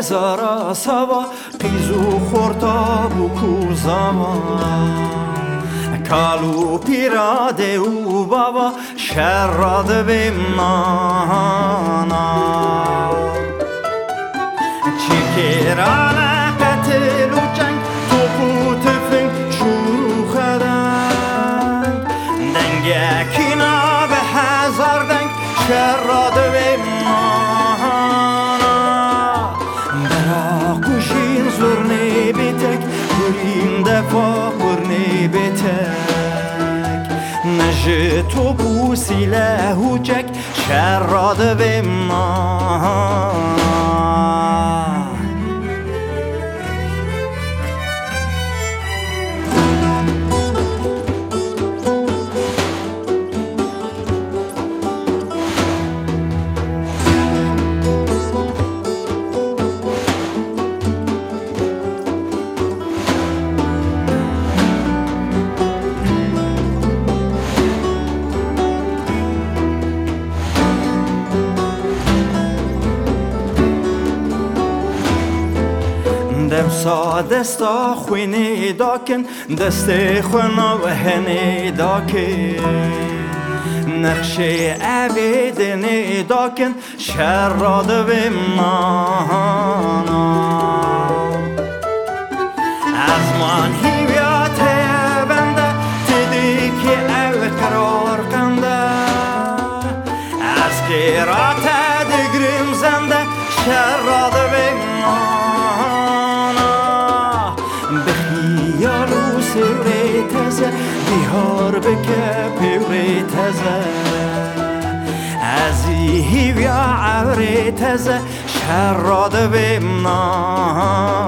زارا سوا قیزو خورتا بکو زمان. کالو پیراده او بابا شراده بمانا چیکرانه قتل و جنگ توپ و تفنگ شروع خدنگ دنگکینا به هزار دنگ شراده بمانا برین دفا برنه بیتک نجه تو بوسی لهوچک شراده بمانا دم سا دستا خوینه داکن دست خونا و هنه داکن نقشه داکن شراد به مانا از من هیویات بنده تیدی که او قرار کنده از قیرات دگریم زنده شراد به مانا تزه بیهار بکه پیوره تزه. از هیویا عوره تزه شراد به مانا